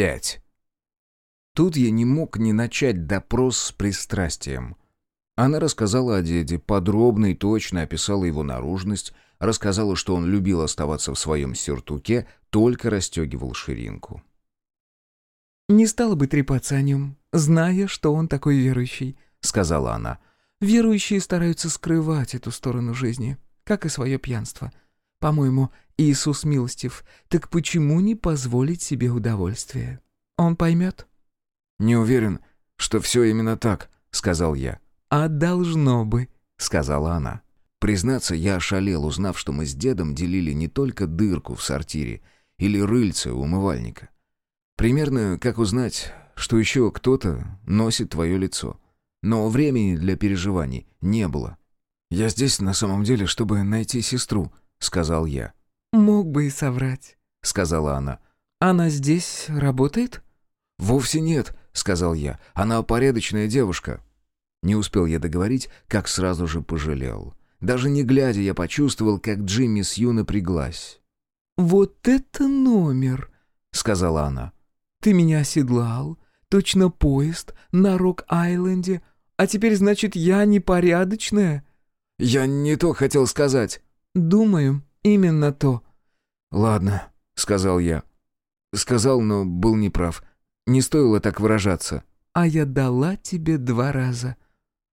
5. Тут я не мог не начать допрос с пристрастием. Она рассказала о деде, подробно и точно описала его наружность, рассказала, что он любил оставаться в своем сюртуке, только расстегивал ширинку. «Не стала бы трепаться о нем, зная, что он такой верующий», — сказала она. «Верующие стараются скрывать эту сторону жизни, как и свое пьянство. По-моему, Иисус милостив, так почему не позволить себе удовольствия? Он поймет?» «Не уверен, что все именно так», — сказал я. «А должно бы», — сказала она. Признаться, я ошалел, узнав, что мы с дедом делили не только дырку в сортире или рыльце у умывальника. Примерно как узнать, что еще кто-то носит твое лицо. Но времени для переживаний не было. «Я здесь на самом деле, чтобы найти сестру», — сказал я. «Мог бы и соврать», — сказала она. «Она здесь работает?» «Вовсе нет», — сказал я. «Она порядочная девушка». Не успел я договорить, как сразу же пожалел. Даже не глядя, я почувствовал, как Джимми Сью напряглась. «Вот это номер!» — сказала она. «Ты меня оседлал, точно поезд на Рок-Айленде, а теперь, значит, я непорядочная?» «Я не то хотел сказать». «Думаю, именно то». «Ладно», — сказал я. Сказал, но был неправ. Не стоило так выражаться. «А я дала тебе два раза».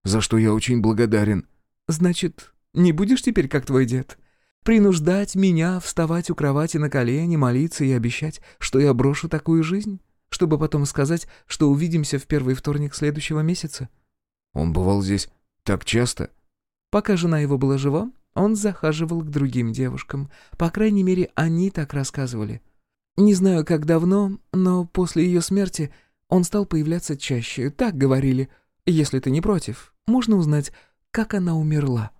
«За что я очень благодарен». «Значит, не будешь теперь, как твой дед? Принуждать меня вставать у кровати на колени, молиться и обещать, что я брошу такую жизнь? Чтобы потом сказать, что увидимся в первый вторник следующего месяца?» «Он бывал здесь так часто?» Пока жена его была жива, он захаживал к другим девушкам. По крайней мере, они так рассказывали. Не знаю, как давно, но после ее смерти он стал появляться чаще. Так говорили. Если ты не против, можно узнать, как она умерла.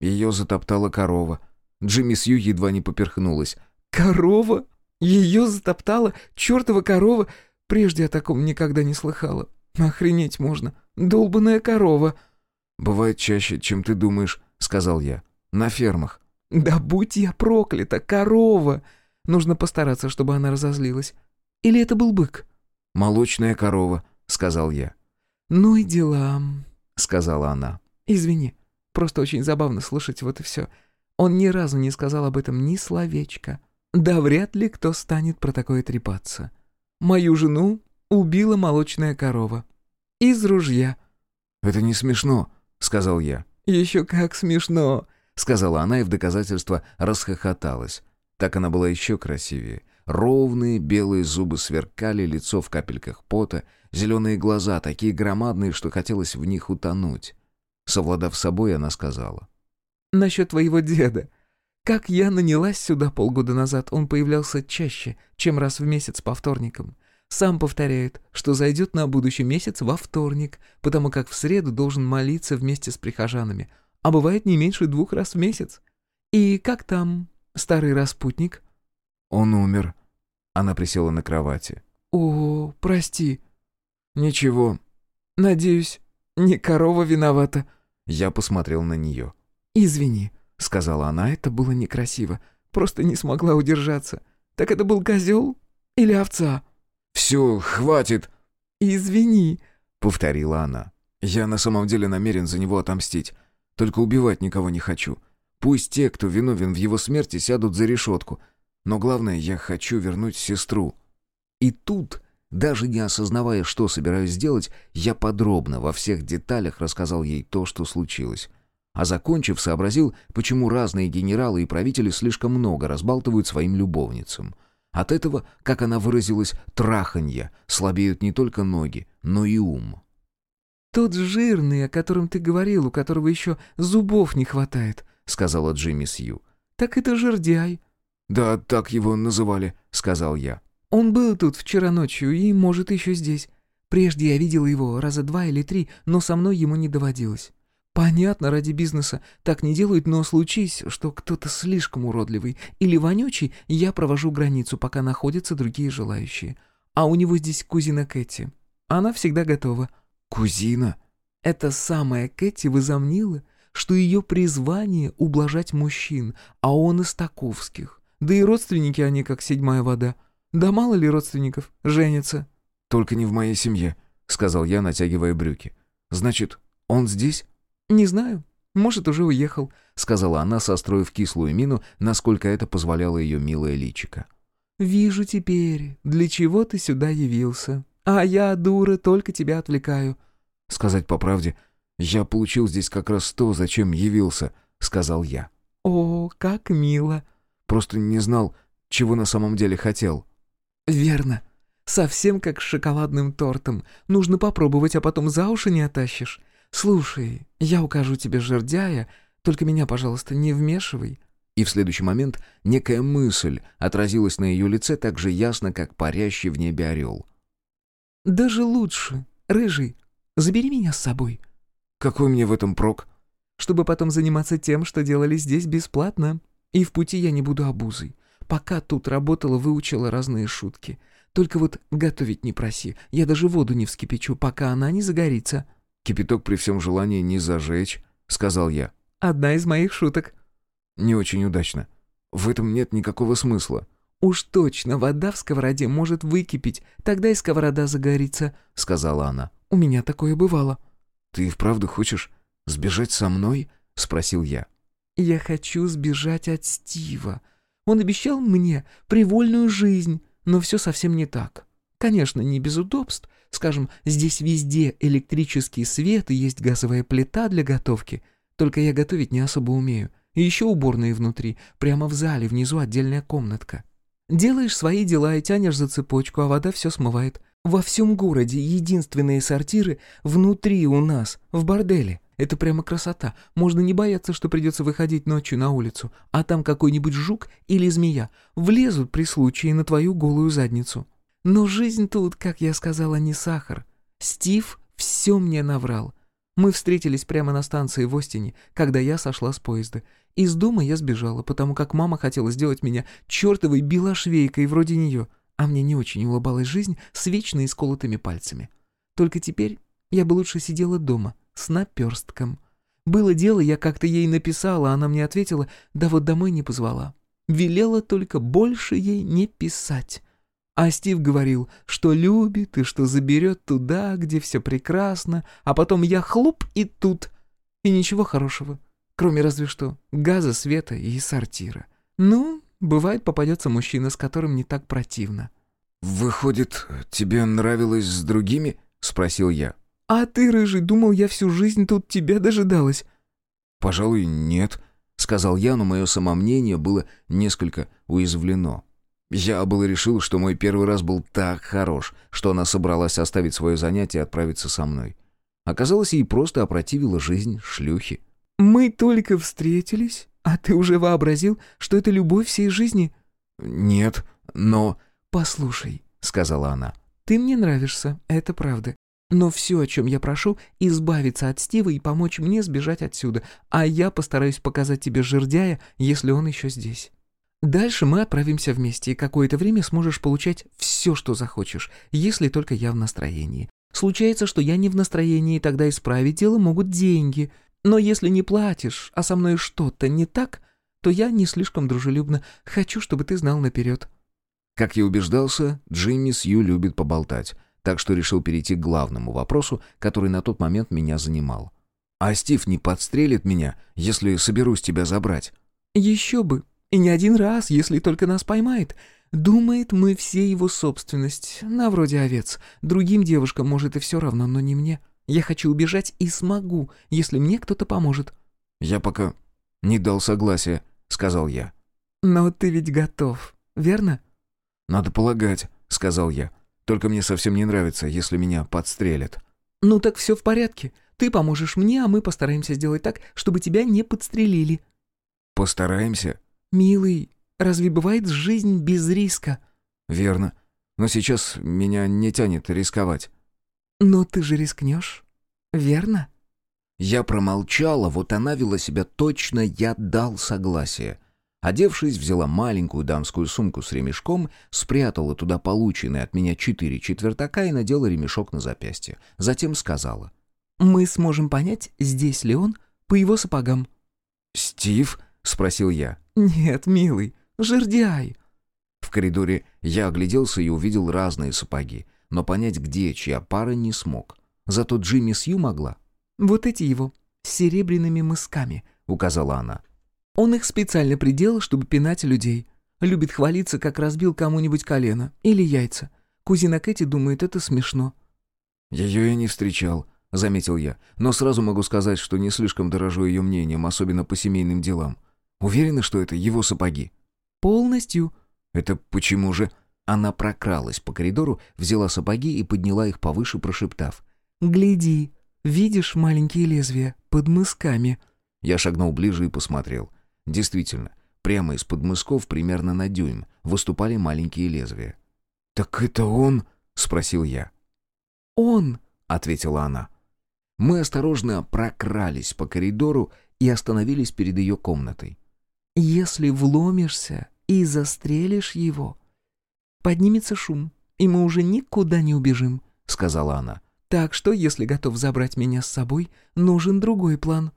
Ее затоптала корова. Джимми Сью едва не поперхнулась. «Корова? Ее затоптала? Чертова корова? Прежде о таком никогда не слыхала. Охренеть можно. Долбаная корова!» «Бывает чаще, чем ты думаешь», — сказал я. «На фермах». «Да будь я проклята, корова!» Нужно постараться, чтобы она разозлилась. Или это был бык?» «Молочная корова», — сказал я. «Ну и дела», — сказала она. «Извини, Просто очень забавно слышать вот и все. Он ни разу не сказал об этом ни словечка. Да вряд ли кто станет про такое трепаться. Мою жену убила молочная корова. Из ружья. «Это не смешно», — сказал я. «Еще как смешно», — сказала она и в доказательство расхохоталась. Так она была еще красивее. Ровные белые зубы сверкали, лицо в капельках пота, зеленые глаза такие громадные, что хотелось в них утонуть. Совладав собой, она сказала. «Насчет твоего деда. Как я нанялась сюда полгода назад, он появлялся чаще, чем раз в месяц по вторникам. Сам повторяет, что зайдет на будущий месяц во вторник, потому как в среду должен молиться вместе с прихожанами, а бывает не меньше двух раз в месяц. И как там, старый распутник?» «Он умер». Она присела на кровати. «О, прости». «Ничего». «Надеюсь, не корова виновата». Я посмотрел на нее. «Извини», — сказала она, — это было некрасиво. Просто не смогла удержаться. Так это был козел или овца? «Все, хватит!» «Извини», — повторила она. «Я на самом деле намерен за него отомстить. Только убивать никого не хочу. Пусть те, кто виновен в его смерти, сядут за решетку. Но главное, я хочу вернуть сестру». И тут даже не осознавая, что собираюсь сделать, я подробно во всех деталях рассказал ей то, что случилось. А закончив, сообразил, почему разные генералы и правители слишком много разбалтывают своим любовницам. От этого, как она выразилась, траханья, слабеют не только ноги, но и ум. «Тот жирный, о котором ты говорил, у которого еще зубов не хватает», — сказала Джимми Сью. «Так это жердяй». «Да, так его называли», — сказал я. Он был тут вчера ночью и, может, еще здесь. Прежде я видела его раза два или три, но со мной ему не доводилось. Понятно, ради бизнеса так не делают, но случись, что кто-то слишком уродливый или вонючий, я провожу границу, пока находятся другие желающие. А у него здесь кузина Кэти. Она всегда готова. Кузина? Это самая Кэти возомнила, что ее призвание — ублажать мужчин, а он из таковских. Да и родственники они как седьмая вода — Да мало ли родственников женятся». «Только не в моей семье», — сказал я, натягивая брюки. «Значит, он здесь?» «Не знаю. Может, уже уехал», — сказала она, состроив кислую мину, насколько это позволяло ее милое личико. «Вижу теперь, для чего ты сюда явился. А я, дура, только тебя отвлекаю». «Сказать по правде, я получил здесь как раз то, зачем явился», — сказал я. «О, как мило!» «Просто не знал, чего на самом деле хотел». «Верно. Совсем как с шоколадным тортом. Нужно попробовать, а потом за уши не оттащишь. Слушай, я укажу тебе жердяя, только меня, пожалуйста, не вмешивай». И в следующий момент некая мысль отразилась на ее лице так же ясно, как парящий в небе орел. «Даже лучше, рыжий, забери меня с собой». «Какой мне в этом прок?» «Чтобы потом заниматься тем, что делали здесь бесплатно. И в пути я не буду обузой. Пока тут работала, выучила разные шутки. Только вот готовить не проси. Я даже воду не вскипячу, пока она не загорится». «Кипяток при всем желании не зажечь», — сказал я. «Одна из моих шуток». «Не очень удачно. В этом нет никакого смысла». «Уж точно, вода в сковороде может выкипеть, тогда и сковорода загорится», — сказала она. «У меня такое бывало». «Ты и вправду хочешь сбежать со мной?» — спросил я. «Я хочу сбежать от Стива. Он обещал мне привольную жизнь, но все совсем не так. Конечно, не без удобств. Скажем, здесь везде электрический свет и есть газовая плита для готовки. Только я готовить не особо умею. И еще уборные внутри, прямо в зале, внизу отдельная комнатка. Делаешь свои дела и тянешь за цепочку, а вода все смывает. Во всем городе единственные сортиры внутри у нас, в борделе. Это прямо красота. Можно не бояться, что придется выходить ночью на улицу, а там какой-нибудь жук или змея влезут при случае на твою голую задницу. Но жизнь тут, как я сказала, не сахар. Стив все мне наврал. Мы встретились прямо на станции в Остине, когда я сошла с поезда. Из дома я сбежала, потому как мама хотела сделать меня чертовой белошвейкой вроде нее, а мне не очень улыбалась жизнь с вечно исколотыми пальцами. Только теперь я бы лучше сидела дома, с наперстком. Было дело, я как-то ей написала, она мне ответила, да вот домой не позвала. Велела только больше ей не писать. А Стив говорил, что любит и что заберет туда, где все прекрасно, а потом я хлоп и тут. И ничего хорошего, кроме разве что газа, света и сортира. Ну, бывает попадется мужчина, с которым не так противно. «Выходит, тебе нравилось с другими?» — спросил я. «А ты, рыжий, думал, я всю жизнь тут тебя дожидалась?» «Пожалуй, нет», — сказал я, но мое самомнение было несколько уязвлено. Я было решил, что мой первый раз был так хорош, что она собралась оставить свое занятие и отправиться со мной. Оказалось, ей просто опротивила жизнь шлюхи. «Мы только встретились, а ты уже вообразил, что это любовь всей жизни?» «Нет, но...» «Послушай», — сказала она, — «ты мне нравишься, это правда. Но все, о чем я прошу, избавиться от Стива и помочь мне сбежать отсюда, а я постараюсь показать тебе жердяя, если он еще здесь». Дальше мы отправимся вместе, и какое-то время сможешь получать все, что захочешь, если только я в настроении. Случается, что я не в настроении, и тогда исправить дело могут деньги. Но если не платишь, а со мной что-то не так, то я не слишком дружелюбно. Хочу, чтобы ты знал наперед». Как я убеждался, Джимми Сью любит поболтать, так что решил перейти к главному вопросу, который на тот момент меня занимал. «А Стив не подстрелит меня, если соберусь тебя забрать?» «Еще бы. И не один раз, если только нас поймает. Думает, мы все его собственность, на вроде овец. Другим девушкам, может, и все равно, но не мне. Я хочу убежать и смогу, если мне кто-то поможет». «Я пока не дал согласия», — сказал я. «Но ты ведь готов, верно?» «Надо полагать», — сказал я. «Только мне совсем не нравится, если меня подстрелят». «Ну так все в порядке. Ты поможешь мне, а мы постараемся сделать так, чтобы тебя не подстрелили». «Постараемся?» «Милый, разве бывает жизнь без риска?» «Верно. Но сейчас меня не тянет рисковать». «Но ты же рискнешь, верно?» Я промолчала, вот она вела себя точно, я дал согласие. Одевшись, взяла маленькую дамскую сумку с ремешком, спрятала туда полученные от меня четыре четвертака и надела ремешок на запястье. Затем сказала. «Мы сможем понять, здесь ли он, по его сапогам». «Стив?» — спросил я. «Нет, милый, жердяй». «В коридоре я огляделся и увидел разные сапоги, но понять, где чья пара, не смог. Зато Джимми Сью могла. «Вот эти его, с серебряными мысками», — указала она. «Он их специально приделал, чтобы пинать людей. Любит хвалиться, как разбил кому-нибудь колено или яйца. Кузина Кэти думает, это смешно». «Ее я не встречал», — заметил я, «но сразу могу сказать, что не слишком дорожу ее мнением, особенно по семейным делам. Уверена, что это его сапоги?» «Полностью». «Это почему же?» Она прокралась по коридору, взяла сапоги и подняла их повыше, прошептав. «Гляди, видишь маленькие лезвия под мысками?» Я шагнул ближе и посмотрел. Действительно, прямо из-под мысков примерно на дюйм выступали маленькие лезвия. «Так это он?» — спросил я. «Он!» — ответила она. Мы осторожно прокрались по коридору и остановились перед ее комнатой. «Если вломишься и застрелишь его, поднимется шум, и мы уже никуда не убежим», — сказала она. «Так что, если готов забрать меня с собой, нужен другой план».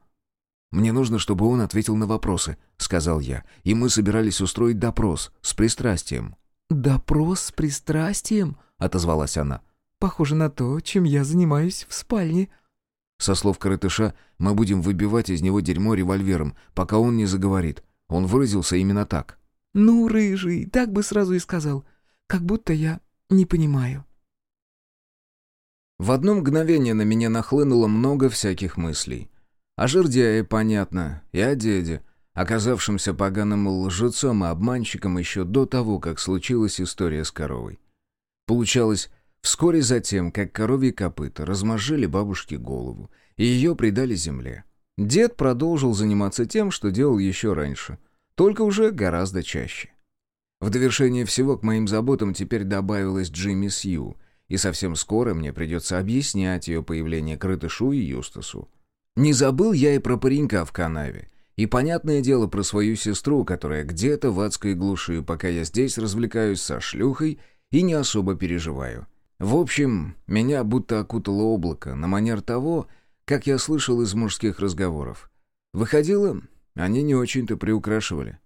«Мне нужно, чтобы он ответил на вопросы», — сказал я, «и мы собирались устроить допрос с пристрастием». «Допрос с пристрастием?» — отозвалась она. «Похоже на то, чем я занимаюсь в спальне». Со слов коротыша, мы будем выбивать из него дерьмо револьвером, пока он не заговорит. Он выразился именно так. «Ну, рыжий, так бы сразу и сказал. Как будто я не понимаю». В одно мгновение на меня нахлынуло много всяких мыслей. О жердяе, понятно, и о деде, оказавшемся поганым лжецом и обманщиком еще до того, как случилась история с коровой. Получалось, вскоре затем, как коровьи копыта размозжили бабушке голову, и ее придали земле. Дед продолжил заниматься тем, что делал еще раньше, только уже гораздо чаще. В довершение всего к моим заботам теперь добавилась Джимми Сью, и совсем скоро мне придется объяснять ее появление Крытышу и Юстасу. Не забыл я и про паренька в канаве, и, понятное дело, про свою сестру, которая где-то в адской глуши, пока я здесь развлекаюсь со шлюхой и не особо переживаю. В общем, меня будто окутало облако, на манер того, как я слышал из мужских разговоров. Выходило, они не очень-то приукрашивали.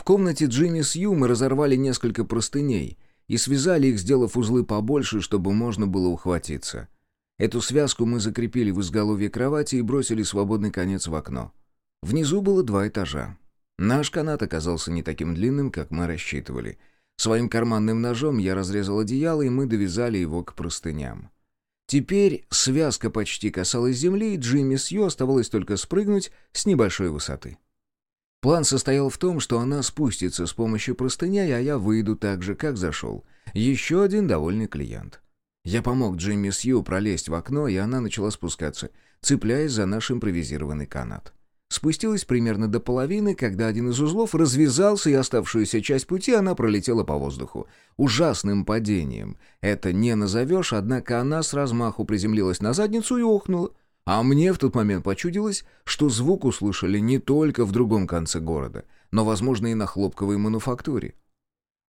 В комнате Джимми Сью мы разорвали несколько простыней и связали их, сделав узлы побольше, чтобы можно было ухватиться. Эту связку мы закрепили в изголовье кровати и бросили свободный конец в окно. Внизу было два этажа. Наш канат оказался не таким длинным, как мы рассчитывали. Своим карманным ножом я разрезал одеяло, и мы довязали его к простыням. Теперь связка почти касалась земли, и Джимми Сью оставалось только спрыгнуть с небольшой высоты. План состоял в том, что она спустится с помощью простыня, а я выйду так же, как зашел. Еще один довольный клиент. Я помог Джимми Сью пролезть в окно, и она начала спускаться, цепляясь за наш импровизированный канат. Спустилась примерно до половины, когда один из узлов развязался, и оставшуюся часть пути она пролетела по воздуху. Ужасным падением. Это не назовешь, однако она с размаху приземлилась на задницу и охнула. А мне в тот момент почудилось, что звук услышали не только в другом конце города, но, возможно, и на хлопковой мануфактуре.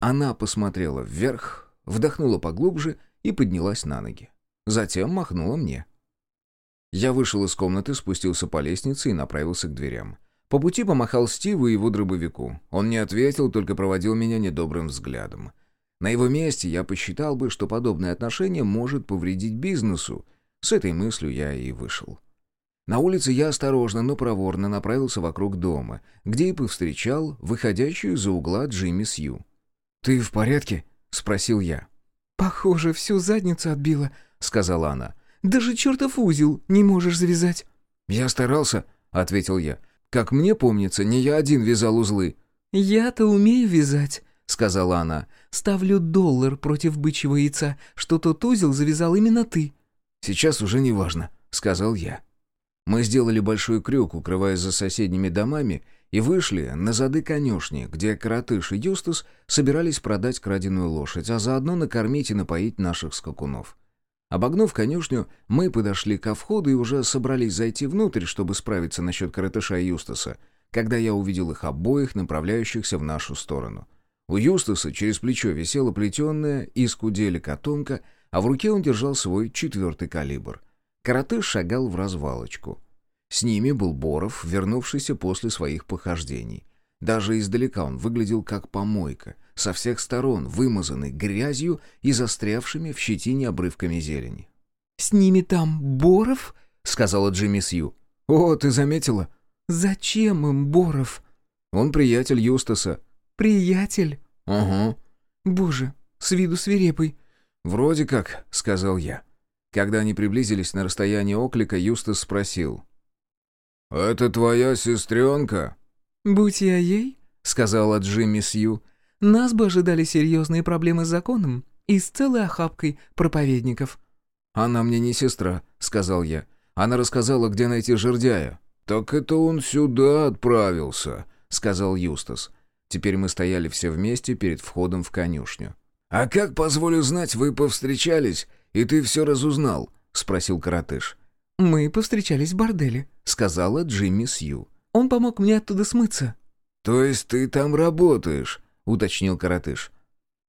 Она посмотрела вверх, вдохнула поглубже и поднялась на ноги. Затем махнула мне. Я вышел из комнаты, спустился по лестнице и направился к дверям. По пути помахал Стиву и его дробовику. Он не ответил, только проводил меня недобрым взглядом. На его месте я посчитал бы, что подобное отношение может повредить бизнесу, с этой мыслью я и вышел. На улице я осторожно, но проворно направился вокруг дома, где и повстречал выходящую из-за угла Джимми Сью. «Ты в порядке?» — спросил я. «Похоже, всю задницу отбила», — сказала она. «Даже чертов узел не можешь завязать». «Я старался», — ответил я. «Как мне помнится, не я один вязал узлы». «Я-то умею вязать», — сказала она. «Ставлю доллар против бычьего яйца, что тот узел завязал именно ты». «Сейчас уже не важно», — сказал я. Мы сделали большой крюк, укрываясь за соседними домами, и вышли на зады конюшни, где Каратыш и Юстас собирались продать краденую лошадь, а заодно накормить и напоить наших скакунов. Обогнув конюшню, мы подошли ко входу и уже собрались зайти внутрь, чтобы справиться насчет Каратыша и Юстаса, когда я увидел их обоих, направляющихся в нашу сторону. У Юстаса через плечо висела плетеная из кудели котомка — а в руке он держал свой четвертый калибр. Каратыш шагал в развалочку. С ними был Боров, вернувшийся после своих похождений. Даже издалека он выглядел как помойка, со всех сторон вымазанный грязью и застрявшими в щетине обрывками зелени. «С ними там Боров?» — сказала Джимми Сью. «О, ты заметила?» «Зачем им Боров?» «Он приятель Юстаса». «Приятель?» «Угу». «Боже, с виду свирепый». «Вроде как», — сказал я. Когда они приблизились на расстояние оклика, Юстас спросил. «Это твоя сестренка?» «Будь я ей», — сказала Джимми Сью, — «нас бы ожидали серьезные проблемы с законом и с целой охапкой проповедников». «Она мне не сестра», — сказал я. «Она рассказала, где найти жердяя». «Так это он сюда отправился», — сказал Юстас. Теперь мы стояли все вместе перед входом в конюшню. «А как, позволю знать, вы повстречались, и ты все разузнал?» — спросил коротыш. «Мы повстречались в борделе», — сказала Джимми Сью. «Он помог мне оттуда смыться». «То есть ты там работаешь?» — уточнил коротыш.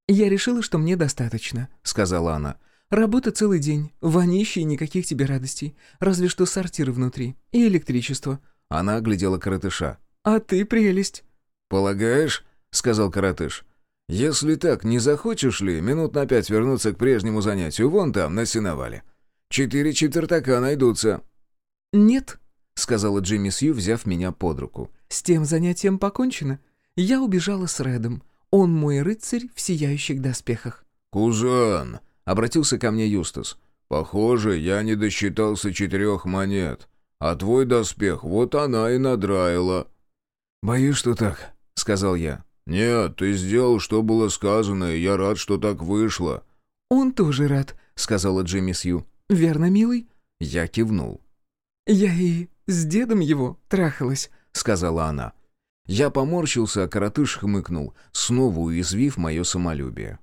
«Я решила, что мне достаточно», — сказала она. «Работа целый день, вонище и никаких тебе радостей, разве что сортиры внутри и электричество». Она оглядела коротыша. «А ты прелесть». «Полагаешь?» — сказал коротыш. «Если так, не захочешь ли минут на пять вернуться к прежнему занятию, вон там, на сеновале? Четыре четвертака найдутся». «Нет», — сказала Джимми Сью, взяв меня под руку. «С тем занятием покончено. Я убежала с Редом. Он мой рыцарь в сияющих доспехах». «Кузен», — обратился ко мне Юстас, — «похоже, я не досчитался четырех монет, а твой доспех вот она и надраила». «Боюсь, что так», — сказал я. «Нет, ты сделал, что было сказано, и я рад, что так вышло». «Он тоже рад», — сказала Джимми Сью. «Верно, милый?» Я кивнул. «Я и с дедом его трахалась», — сказала она. Я поморщился, а коротыш хмыкнул, снова уязвив мое самолюбие.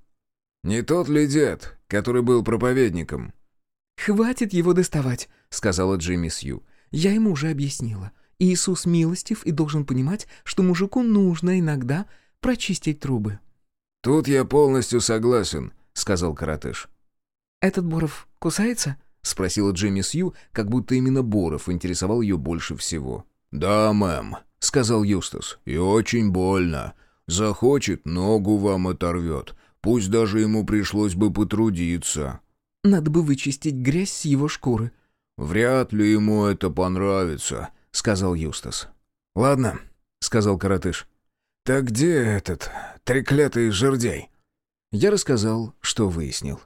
«Не тот ли дед, который был проповедником?» «Хватит его доставать», — сказала Джимми Сью. «Я ему уже объяснила. Иисус милостив и должен понимать, что мужику нужно иногда прочистить трубы». «Тут я полностью согласен», — сказал коротыш. «Этот Боров кусается?» — спросила Джимми Сью, как будто именно Боров интересовал ее больше всего. «Да, мэм», — сказал Юстас, — «и очень больно. Захочет, ногу вам оторвет. Пусть даже ему пришлось бы потрудиться». «Надо бы вычистить грязь с его шкуры». «Вряд ли ему это понравится», — сказал Юстас. «Ладно», — сказал коротыш. «Так где этот треклятый жердяй?» Я рассказал, что выяснил.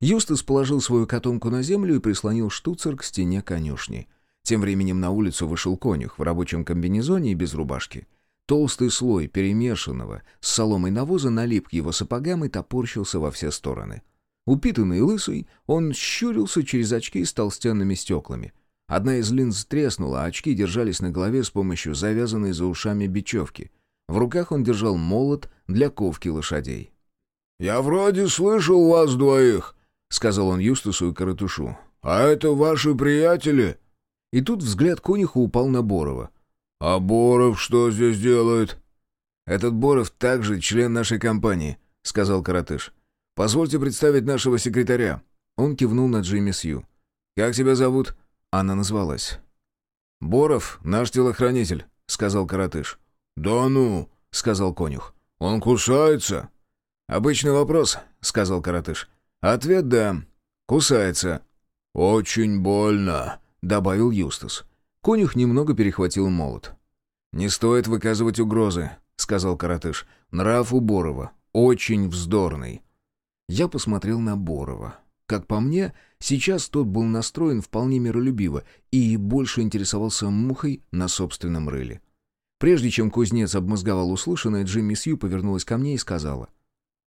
Юстас положил свою котомку на землю и прислонил штуцер к стене конюшни. Тем временем на улицу вышел конюх в рабочем комбинезоне и без рубашки. Толстый слой перемешанного с соломой навоза налип к его сапогам и топорщился во все стороны. Упитанный и лысый, он щурился через очки с толстенными стеклами. Одна из линз треснула, а очки держались на голове с помощью завязанной за ушами бечевки — в руках он держал молот для ковки лошадей. «Я вроде слышал вас двоих», — сказал он Юстасу и Каратушу. «А это ваши приятели?» И тут взгляд конюха упал на Борова. «А Боров что здесь делает?» «Этот Боров также член нашей компании», — сказал Каратыш. «Позвольте представить нашего секретаря». Он кивнул на Джимми Сью. «Как тебя зовут?» Она назвалась. «Боров, наш телохранитель», — сказал Каратыш. «Да ну», — сказал конюх. «Он кусается?» «Обычный вопрос», — сказал коротыш. «Ответ да. Кусается». «Очень больно», — добавил Юстас. Конюх немного перехватил молот. «Не стоит выказывать угрозы», — сказал коротыш. «Нрав у Борова. Очень вздорный». Я посмотрел на Борова. Как по мне, сейчас тот был настроен вполне миролюбиво и больше интересовался мухой на собственном рыле. Прежде чем кузнец обмозговал услышанное, Джимми Сью повернулась ко мне и сказала.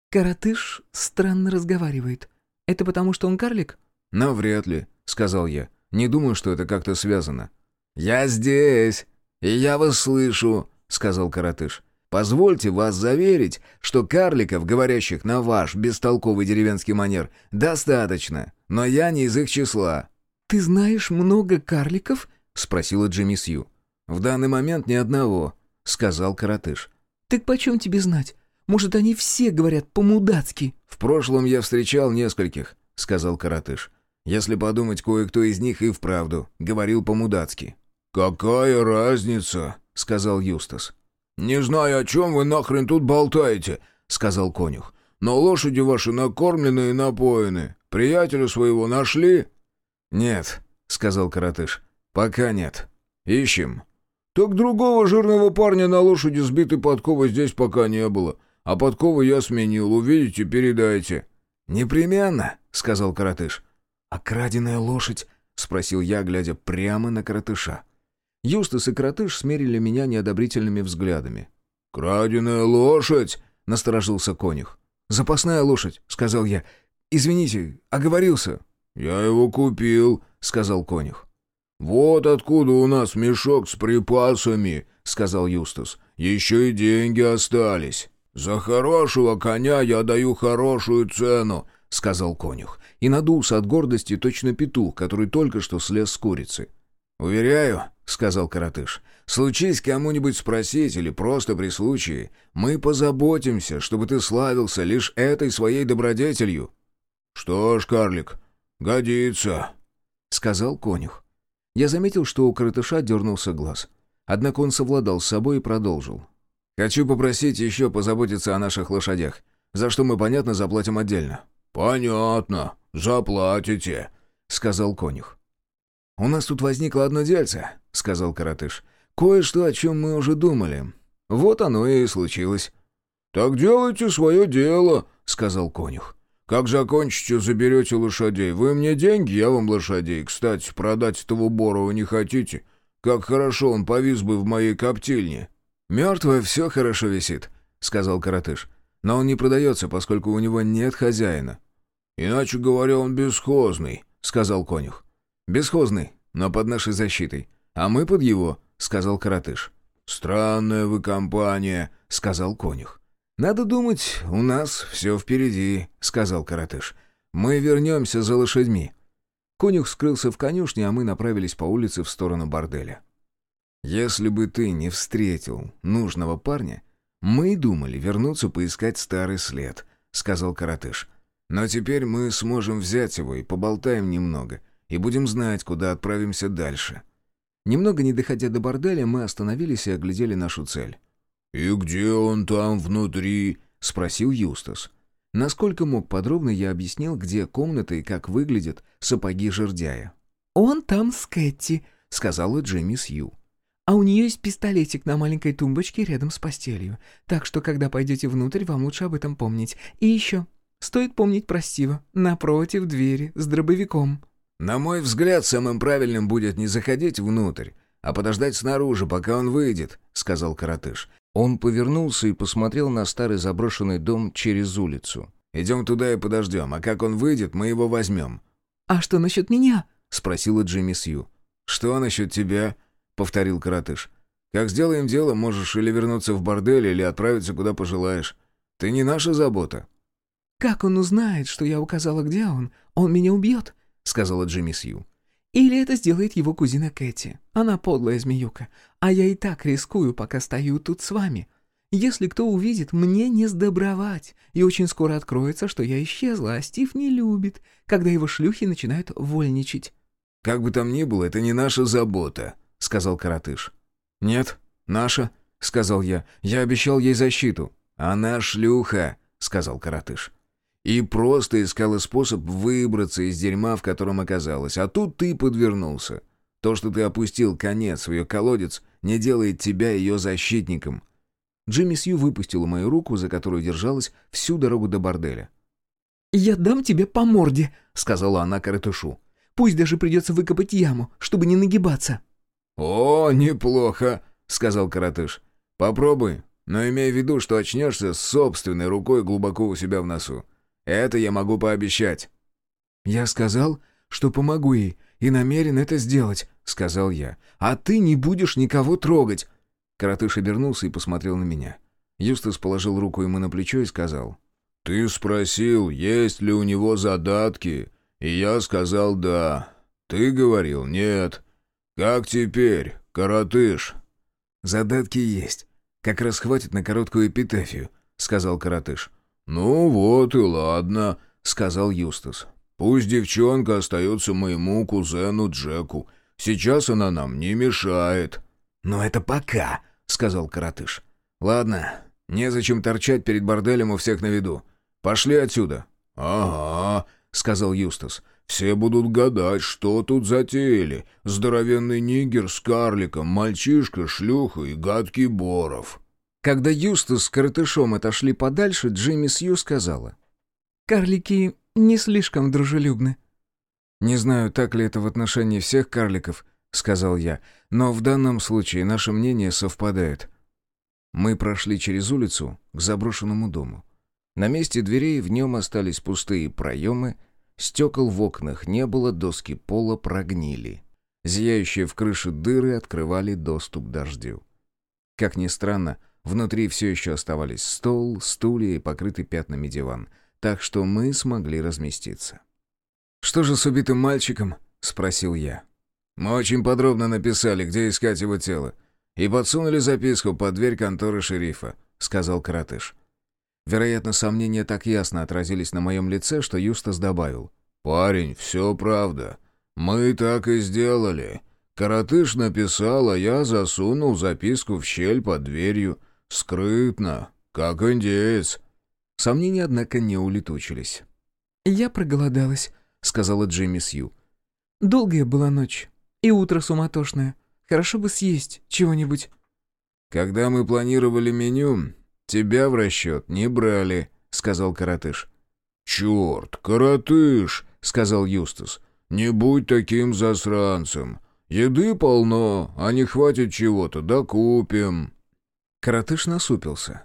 «Каратыш странно разговаривает. Это потому, что он карлик?» «Навряд ли», — сказал я. «Не думаю, что это как-то связано». «Я здесь, и я вас слышу», — сказал Каратыш. «Позвольте вас заверить, что карликов, говорящих на ваш бестолковый деревенский манер, достаточно, но я не из их числа». «Ты знаешь много карликов?» — спросила Джимми Сью. «В данный момент ни одного», — сказал коротыш. «Так почем тебе знать? Может, они все говорят по-мудацки?» «В прошлом я встречал нескольких», — сказал коротыш. «Если подумать, кое-кто из них и вправду говорил по-мудацки». «Какая разница?» — сказал Юстас. «Не знаю, о чем вы нахрен тут болтаете», — сказал конюх. «Но лошади ваши накормлены и напоены. Приятеля своего нашли?» «Нет», — сказал коротыш. «Пока нет. Ищем». «Так другого жирного парня на лошади сбитой подковы здесь пока не было. А подковы я сменил. Увидите, передайте». «Непременно», — сказал коротыш. «А краденая лошадь?» — спросил я, глядя прямо на коротыша. Юстас и коротыш смерили меня неодобрительными взглядами. «Краденая лошадь!» — насторожился конюх. «Запасная лошадь», — сказал я. «Извините, оговорился». «Я его купил», — сказал конюх. «Вот откуда у нас мешок с припасами», — сказал Юстас. «Еще и деньги остались. За хорошего коня я даю хорошую цену», — сказал конюх. И надулся от гордости точно петух, который только что слез с курицы. «Уверяю», — сказал коротыш, — «случись кому-нибудь спросить или просто при случае, мы позаботимся, чтобы ты славился лишь этой своей добродетелью». «Что ж, карлик, годится», — сказал конюх. Я заметил, что у коротыша дернулся глаз. Однако он совладал с собой и продолжил. «Хочу попросить еще позаботиться о наших лошадях, за что мы, понятно, заплатим отдельно». «Понятно, заплатите», — сказал конюх. «У нас тут возникло одно дельце», — сказал коротыш. «Кое-что, о чем мы уже думали. Вот оно и случилось». «Так делайте свое дело», — сказал конюх. «Как закончите, заберете лошадей. Вы мне деньги, я вам лошадей. Кстати, продать этого Борова не хотите? Как хорошо он повис бы в моей коптильне». «Мертвое все хорошо висит», — сказал коротыш. «Но он не продается, поскольку у него нет хозяина». «Иначе говоря, он бесхозный», — сказал конюх. «Бесхозный, но под нашей защитой. А мы под его», — сказал коротыш. «Странная вы компания», — сказал конюх. «Надо думать, у нас все впереди», — сказал коротыш. «Мы вернемся за лошадьми». Конюх скрылся в конюшне, а мы направились по улице в сторону борделя. «Если бы ты не встретил нужного парня, мы думали вернуться поискать старый след», — сказал коротыш. «Но теперь мы сможем взять его и поболтаем немного» и будем знать, куда отправимся дальше». Немного не доходя до борделя, мы остановились и оглядели нашу цель. «И где он там внутри?» — спросил Юстас. Насколько мог подробно, я объяснил, где комната и как выглядят сапоги жердяя. «Он там с Кэти», — сказала Джимми Сью. «А у нее есть пистолетик на маленькой тумбочке рядом с постелью. Так что, когда пойдете внутрь, вам лучше об этом помнить. И еще, стоит помнить про Стива. Напротив двери, с дробовиком». На мой взгляд, самым правильным будет не заходить внутрь, а подождать снаружи, пока он выйдет», — сказал коротыш. Он повернулся и посмотрел на старый заброшенный дом через улицу. «Идем туда и подождем, а как он выйдет, мы его возьмем». «А что насчет меня?» — спросила Джимми Сью. «Что насчет тебя?» — повторил коротыш. «Как сделаем дело, можешь или вернуться в бордель, или отправиться куда пожелаешь. Ты не наша забота». «Как он узнает, что я указала, где он? Он меня убьет?» — сказала Джимми Сью. «Или это сделает его кузина Кэти. Она подлая змеюка. А я и так рискую, пока стою тут с вами. Если кто увидит, мне не сдобровать. И очень скоро откроется, что я исчезла, а Стив не любит, когда его шлюхи начинают вольничать». «Как бы там ни было, это не наша забота», — сказал коротыш. «Нет, наша», — сказал я. «Я обещал ей защиту». «Она шлюха», — сказал коротыш. И просто искала способ выбраться из дерьма, в котором оказалась. А тут ты подвернулся. То, что ты опустил конец в ее колодец, не делает тебя ее защитником. Джимми Сью выпустила мою руку, за которую держалась всю дорогу до борделя. «Я дам тебе по морде», — сказала она коротышу. «Пусть даже придется выкопать яму, чтобы не нагибаться». «О, неплохо», — сказал коротыш. «Попробуй, но имей в виду, что очнешься с собственной рукой глубоко у себя в носу. Это я могу пообещать». «Я сказал, что помогу ей, и намерен это сделать», — сказал я. «А ты не будешь никого трогать». Коротыш обернулся и посмотрел на меня. Юстас положил руку ему на плечо и сказал. «Ты спросил, есть ли у него задатки, и я сказал «да». Ты говорил «нет». Как теперь, коротыш?» «Задатки есть. Как раз хватит на короткую эпитафию», — сказал коротыш. «Ну вот и ладно», — сказал Юстас. «Пусть девчонка остается моему кузену Джеку. Сейчас она нам не мешает». «Но это пока», — сказал коротыш. «Ладно, Незачем торчать перед борделем у всех на виду. Пошли отсюда». «Ага», — сказал Юстас. «Все будут гадать, что тут затеяли. Здоровенный нигер с карликом, мальчишка, шлюха и гадкий Боров». Когда Юстас с коротышом отошли подальше, Джимми Сью сказала. «Карлики не слишком дружелюбны». «Не знаю, так ли это в отношении всех карликов», — сказал я, «но в данном случае наше мнение совпадает». Мы прошли через улицу к заброшенному дому. На месте дверей в нем остались пустые проемы, стекол в окнах не было, доски пола прогнили. Зияющие в крыше дыры открывали доступ дождю. Как ни странно, внутри все еще оставались стол, стулья и покрытый пятнами диван, так что мы смогли разместиться. «Что же с убитым мальчиком?» — спросил я. «Мы очень подробно написали, где искать его тело, и подсунули записку под дверь конторы шерифа», — сказал Каратыш. Вероятно, сомнения так ясно отразились на моем лице, что Юстас добавил. «Парень, все правда. Мы так и сделали. Каратыш написал, а я засунул записку в щель под дверью. Скрытно, как индеец». Сомнения, однако, не улетучились. «Я проголодалась», — сказала Джимми Сью. «Долгая была ночь. И утро суматошное. Хорошо бы съесть чего-нибудь». «Когда мы планировали меню, тебя в расчет не брали», — сказал Каратыш. «Черт, Каратыш», — сказал Юстас. «Не будь таким засранцем. Еды полно, а не хватит чего-то, да купим». Каратыш насупился.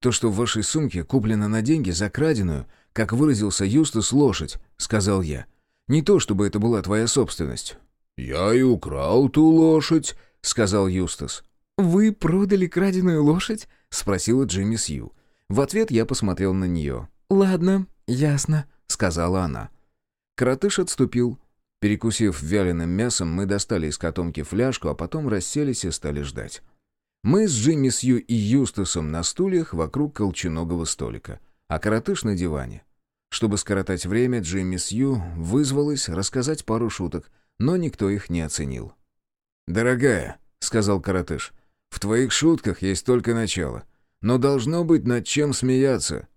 «То, что в вашей сумке куплено на деньги за краденую, как выразился Юстас, лошадь», — сказал я. «Не то, чтобы это была твоя собственность». «Я и украл ту лошадь», — сказал Юстас. «Вы продали краденую лошадь?» — спросила Джимми Сью. В ответ я посмотрел на нее. «Ладно, ясно», — сказала она. Коротыш отступил. Перекусив вяленым мясом, мы достали из котомки фляжку, а потом расселись и стали ждать. Мы с Джимми Сью и Юстасом на стульях вокруг колченогого столика а коротыш на диване. Чтобы скоротать время, Джимми Сью вызвалась рассказать пару шуток, но никто их не оценил. «Дорогая», — сказал коротыш, — «в твоих шутках есть только начало, но должно быть над чем смеяться».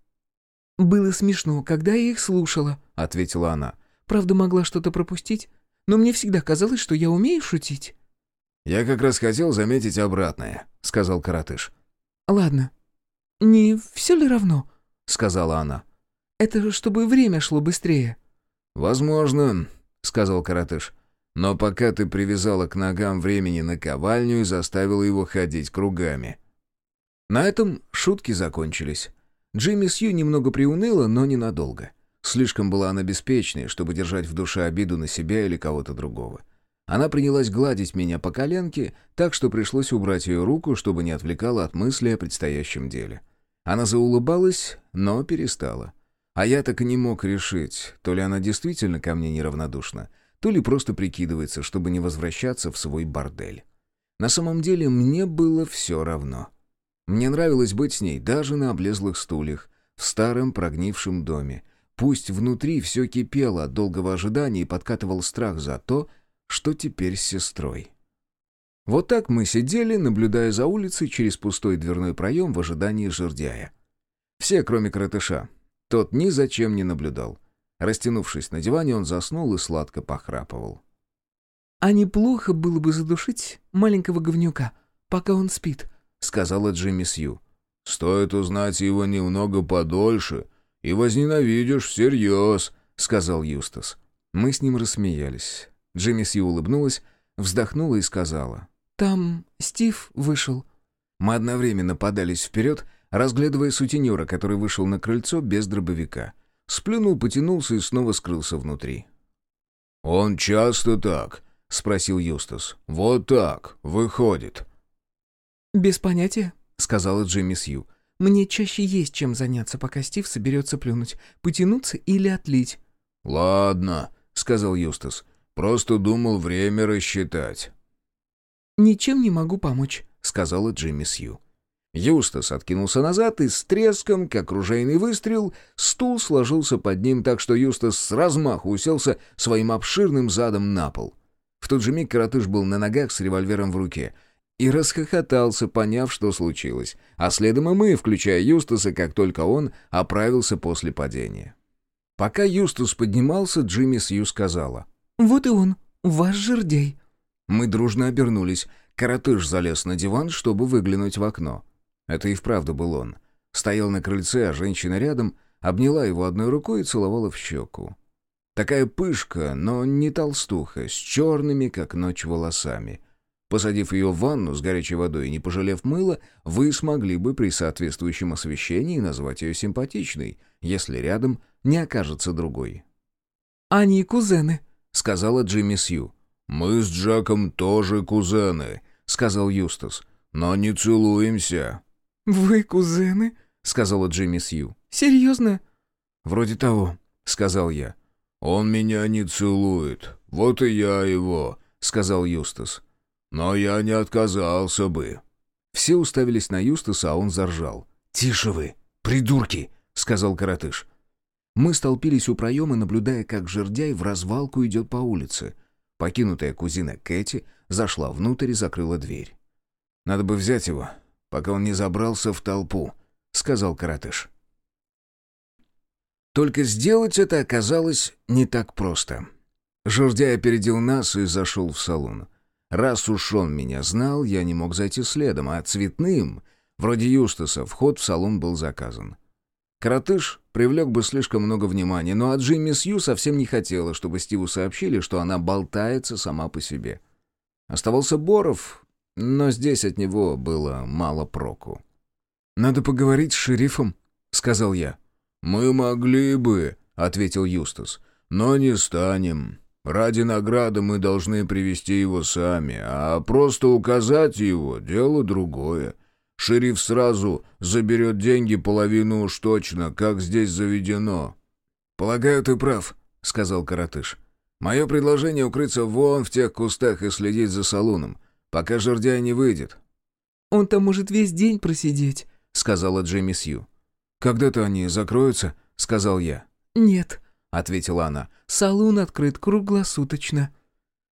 «Было смешно, когда я их слушала», — ответила она. «Правда, могла что-то пропустить, но мне всегда казалось, что я умею шутить». «Я как раз хотел заметить обратное», — сказал коротыш. «Ладно. Не все ли равно?» — сказала она. «Это чтобы время шло быстрее». «Возможно», — сказал Каратыш. «Но пока ты привязала к ногам времени наковальню и заставила его ходить кругами». На этом шутки закончились. Джимми Сью немного приуныла, но ненадолго. Слишком была она беспечной, чтобы держать в душе обиду на себя или кого-то другого. Она принялась гладить меня по коленке, так что пришлось убрать ее руку, чтобы не отвлекала от мысли о предстоящем деле. Она заулыбалась, но перестала. А я так и не мог решить, то ли она действительно ко мне неравнодушна, то ли просто прикидывается, чтобы не возвращаться в свой бордель. На самом деле мне было все равно. Мне нравилось быть с ней даже на облезлых стульях, в старом прогнившем доме. Пусть внутри все кипело от долгого ожидания и подкатывал страх за то, что теперь с сестрой. Вот так мы сидели, наблюдая за улицей через пустой дверной проем в ожидании жердяя. Все, кроме коротыша. Тот ни зачем не наблюдал. Растянувшись на диване, он заснул и сладко похрапывал. «А неплохо было бы задушить маленького говнюка, пока он спит», — сказала Джимми Сью. «Стоит узнать его немного подольше, и возненавидишь всерьез», — сказал Юстас. Мы с ним рассмеялись. Джимми Сью улыбнулась, вздохнула и сказала. «Там Стив вышел». Мы одновременно подались вперед, разглядывая сутенера, который вышел на крыльцо без дробовика. Сплюнул, потянулся и снова скрылся внутри. «Он часто так?» — спросил Юстас. «Вот так, выходит». «Без понятия», — сказала Джимми Сью. «Мне чаще есть чем заняться, пока Стив соберется плюнуть. Потянуться или отлить». «Ладно», — сказал Юстас. «Просто думал время рассчитать». «Ничем не могу помочь», — сказала Джимми Сью. Юстас откинулся назад и с треском, как ружейный выстрел, стул сложился под ним так, что Юстас с размаху уселся своим обширным задом на пол. В тот же миг коротыш был на ногах с револьвером в руке. и расхохотался, поняв, что случилось, а следом и мы, включая Юстаса, как только он оправился после падения. Пока Юстас поднимался, Джимми Сью сказала. «Вот и он, ваш жердей». Мы дружно обернулись. Коротыш залез на диван, чтобы выглянуть в окно. Это и вправду был он. Стоял на крыльце, а женщина рядом обняла его одной рукой и целовала в щеку. Такая пышка, но не толстуха, с черными, как ночь, волосами. Посадив ее в ванну с горячей водой и не пожалев мыла, вы смогли бы при соответствующем освещении назвать ее симпатичной, если рядом не окажется другой. «Они кузены», — сказала Джимми Сью. «Мы с Джаком тоже кузены», — сказал Юстас. «Но не целуемся». «Вы кузены?» — сказала Джимми Сью. «Серьезно?» «Вроде того», — сказал я. «Он меня не целует. Вот и я его», — сказал Юстас. «Но я не отказался бы». Все уставились на Юстаса, а он заржал. «Тише вы, придурки!» — сказал коротыш. Мы столпились у проема, наблюдая, как жердяй в развалку идет по улице. Покинутая кузина Кэти зашла внутрь и закрыла дверь. «Надо бы взять его, пока он не забрался в толпу», — сказал коротыш. Только сделать это оказалось не так просто. Жердяй опередил нас и зашел в салон. Раз уж он меня знал, я не мог зайти следом, а цветным, вроде Юстаса, вход в салон был заказан. Коротыш привлек бы слишком много внимания, но от Джимми Сью совсем не хотела, чтобы Стиву сообщили, что она болтается сама по себе. Оставался Боров, но здесь от него было мало проку. «Надо поговорить с шерифом», — сказал я. «Мы могли бы», — ответил Юстас, — «но не станем. Ради награды мы должны привести его сами, а просто указать его — дело другое. Шериф сразу заберет деньги половину уж точно, как здесь заведено». «Полагаю, ты прав», — сказал Каратыш. «Мое предложение укрыться вон в тех кустах и следить за салоном, пока жердяй не выйдет». «Он там может весь день просидеть», — сказала Джемми Сью. «Когда-то они закроются», — сказал я. «Нет», — ответила она. «Салун открыт круглосуточно».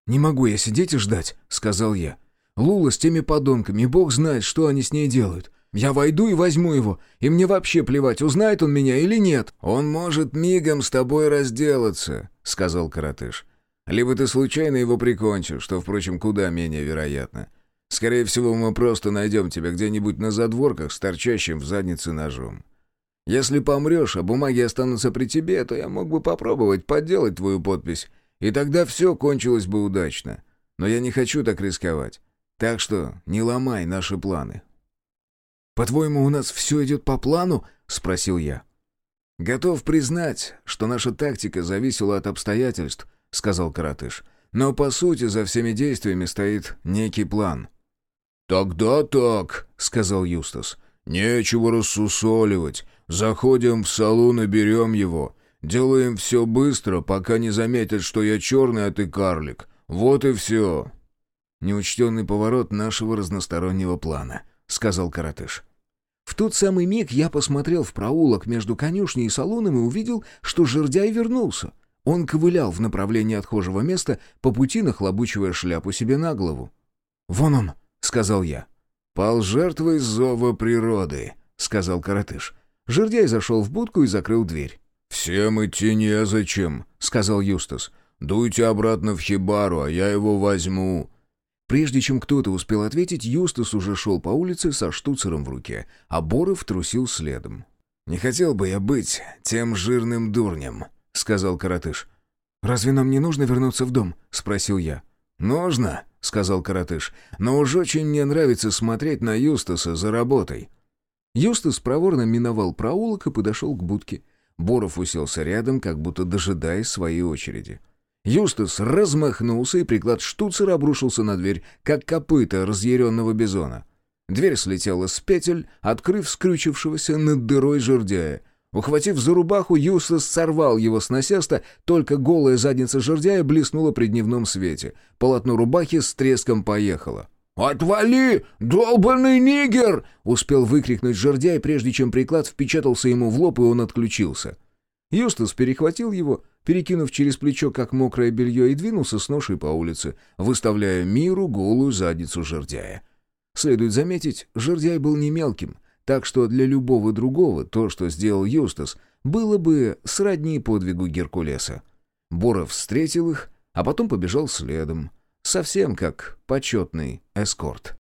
«Не могу я сидеть и ждать», — сказал я. «Лула с теми подонками, бог знает, что они с ней делают. Я войду и возьму его, и мне вообще плевать, узнает он меня или нет». «Он может мигом с тобой разделаться», — сказал Каратыш. «Либо ты случайно его прикончишь, что, впрочем, куда менее вероятно. Скорее всего, мы просто найдем тебя где-нибудь на задворках с торчащим в заднице ножом. Если помрешь, а бумаги останутся при тебе, то я мог бы попробовать подделать твою подпись, и тогда все кончилось бы удачно. Но я не хочу так рисковать. Так что не ломай наши планы». «По-твоему, у нас все идет по плану?» — спросил я. «Готов признать, что наша тактика зависела от обстоятельств», — сказал Каратыш. «Но, по сути, за всеми действиями стоит некий план». «Тогда так», — сказал Юстас. «Нечего рассусоливать. Заходим в салон и берем его. Делаем все быстро, пока не заметят, что я черный, а ты карлик. Вот и все». «Неучтенный поворот нашего разностороннего плана», — сказал Каратыш. В тот самый миг я посмотрел в проулок между конюшней и салоном и увидел, что жердяй вернулся. Он ковылял в направлении отхожего места, по пути нахлобучивая шляпу себе на голову. «Вон он», — сказал я. «Пал жертвой зова природы», — сказал Каратыш. Жердяй зашел в будку и закрыл дверь. «Всем идти незачем», — сказал Юстас. «Дуйте обратно в хибару, а я его возьму». Прежде чем кто-то успел ответить, Юстас уже шел по улице со штуцером в руке, а Боров трусил следом. «Не хотел бы я быть тем жирным дурнем», — сказал Каратыш. «Разве нам не нужно вернуться в дом?» — спросил я. «Нужно», — сказал Каратыш, — «но уж очень мне нравится смотреть на Юстаса за работой. Юстас проворно миновал проулок и подошел к будке. Боров уселся рядом, как будто дожидаясь своей очереди. Юстас размахнулся, и приклад штуцера обрушился на дверь, как копыта разъяренного бизона. Дверь слетела с петель, открыв скрючившегося над дырой жердяя. Ухватив за рубаху, Юстас сорвал его с насеста, только голая задница жердяя блеснула при дневном свете. Полотно рубахи с треском поехало. «Отвали, долбанный нигер!» — успел выкрикнуть жердяй, прежде чем приклад впечатался ему в лоб, и он отключился. Юстас перехватил его, перекинув через плечо как мокрое белье, и двинулся с ношей по улице, выставляя миру голую задницу жердяя. Следует заметить, жердяй был не мелким, так что для любого другого то, что сделал Юстас, было бы сродни подвигу Геркулеса. Боров встретил их, а потом побежал следом, совсем как почетный эскорт.